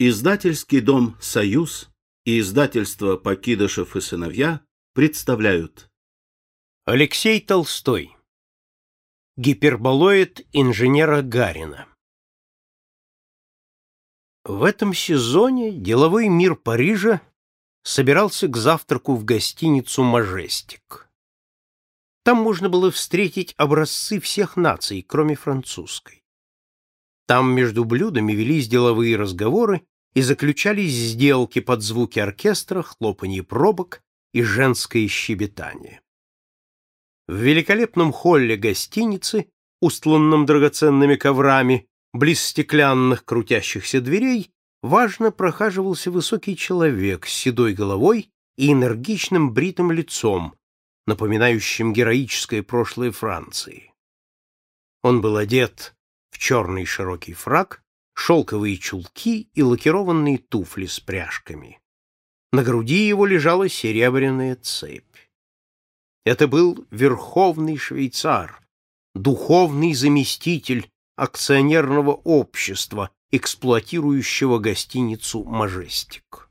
Издательский дом «Союз» и издательство «Покидышев и сыновья» представляют Алексей Толстой Гиперболоид инженера Гарина В этом сезоне деловой мир Парижа собирался к завтраку в гостиницу «Мажестик». Там можно было встретить образцы всех наций, кроме французской. Там между блюдами велись деловые разговоры и заключались сделки под звуки оркестра, хлопанье пробок и женское щебетание. В великолепном холле гостиницы, устланном драгоценными коврами, близ стеклянных крутящихся дверей, важно прохаживался высокий человек с седой головой и энергичным бритым лицом, напоминающим героическое прошлое Франции. Он был одет в черный широкий фрак, шелковые чулки и лакированные туфли с пряжками. На груди его лежала серебряная цепь. Это был верховный швейцар, духовный заместитель акционерного общества, эксплуатирующего гостиницу «Мажестик».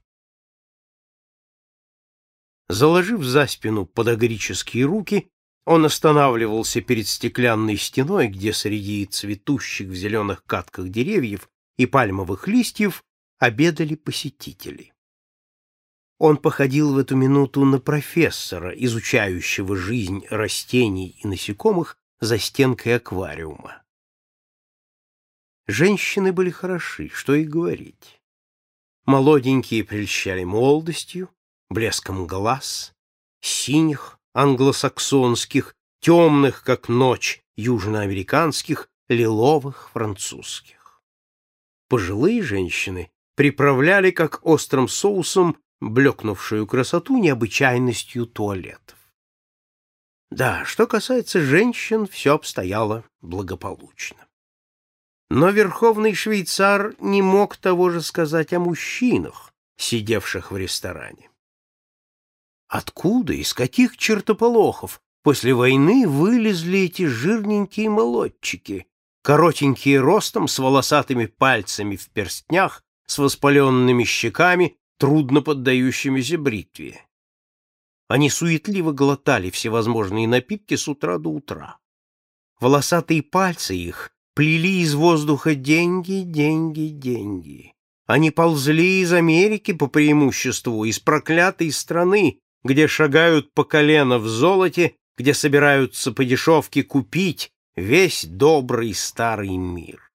Заложив за спину подогрические руки, он останавливался перед стеклянной стеной, где среди цветущих в зеленых катках деревьев и пальмовых листьев обедали посетители. Он походил в эту минуту на профессора, изучающего жизнь растений и насекомых за стенкой аквариума. Женщины были хороши, что и говорить. Молоденькие прельщали молодостью, блеском глаз, синих, англосаксонских, темных, как ночь, южноамериканских, лиловых, французских. Пожилые женщины приправляли, как острым соусом, блекнувшую красоту необычайностью туалетов. Да, что касается женщин, все обстояло благополучно. Но верховный швейцар не мог того же сказать о мужчинах, сидевших в ресторане. Откуда, из каких чертополохов после войны вылезли эти жирненькие молодчики, коротенькие ростом, с волосатыми пальцами в перстнях, с воспаленными щеками, трудно поддающимися бритве? Они суетливо глотали всевозможные напитки с утра до утра. Волосатые пальцы их плели из воздуха деньги, деньги, деньги. Они ползли из Америки по преимуществу, из проклятой страны, где шагают по колено в золоте, где собираются по дешевке купить весь добрый старый мир.